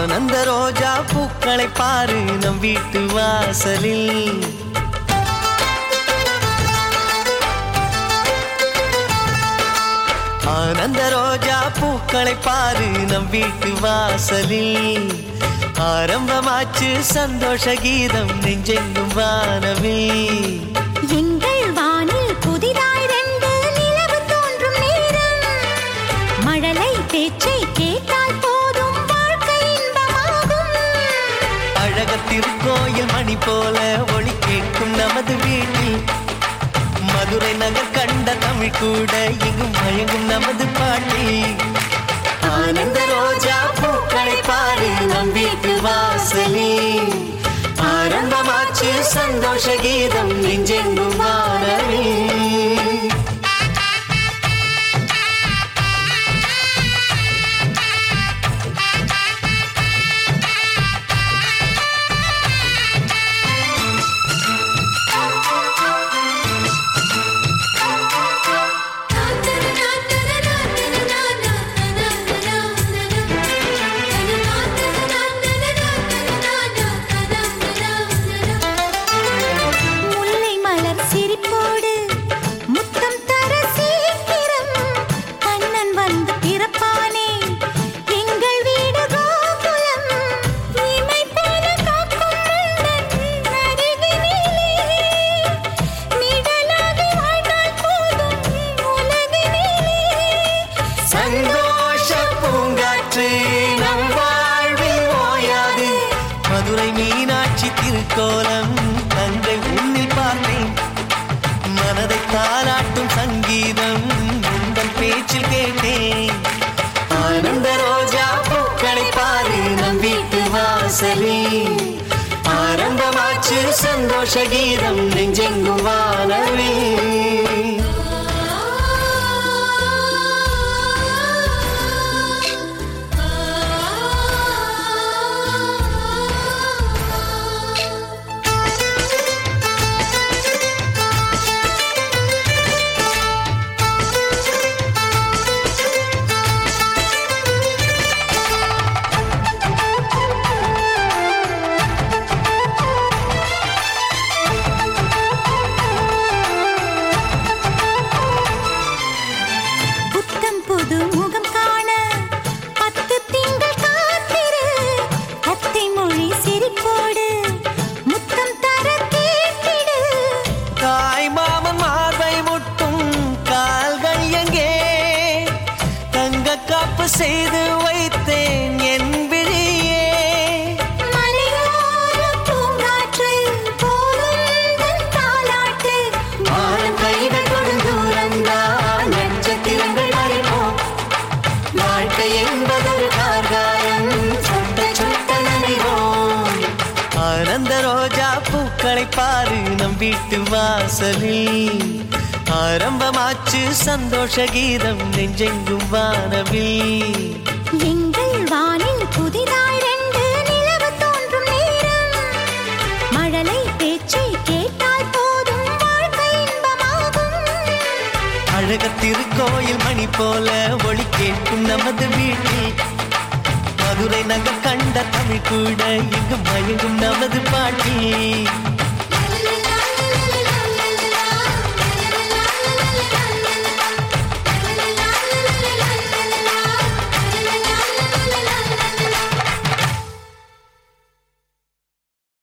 ஆனந்த ரோஜா பூக்களை பாரு நம் வீட்டு வாசலில். ஆனந்த ரோஜா பூக்களை பாரு நம் வீட்டு வாசலில். ஆரம்பமாச்சு சந்தோஷ கீதம் நெஞ்செங்கும் வானவில். திருக்கோயில் மணி போல ஒளி கேட்கும் நமது வீட்டில். மதுரை நகர் கண்ட தமிழ் கூட இங்கும் மயங்கும் நமது பாட்டி ஆனந்த ரோஜா பூக்களை பாரு நம் வீட்டு வாசலில். ஆரம்பமாச்சு சந்தோஷ கீதம் நெஞ்செங்கும் வானவில். கோலம் திருக்கோலம் தங்கை உன்னில் பார்த்தேன். மனதை தாளாட்டும் சங்கீதம் உங்கள் பேச்சில் கேட்டேன். ஆனந்த ரோஜா பூக்களை பாரு நம் வீட்டு வாசலே. ஆரம்பமாச்சு சந்தோஷ கீதம் நெஞ்செங்கும் வானவே. செய்து வைத்தேன் என் விழியே. வாழ்க்கை என்பதொரு கார்காலம் சுட்ட சுட்ட நினைவோம். ஆனந்த ரோஜா பூக்களை பாரு நம் வீட்டு வாசலில். ஆரம்பமாச்சு சந்தோஷ கீதம் நெஞ்செங்கும் வானவில். எங்கள் வானில் புதிதாய் ரெண்டு நிலவு தோன்றும் நேரம். மழலை பேச்சை கேட்டால் போதும் வாழ்க்கை இன்பமாகும். அழக திருக்கோயில் மணி போல ஒளி கேட்கும் நமது வீட்டில். மதுரை நகர் கண்ட தமிழ் கூட இங்கு மயங்கும் நமது பாட்டி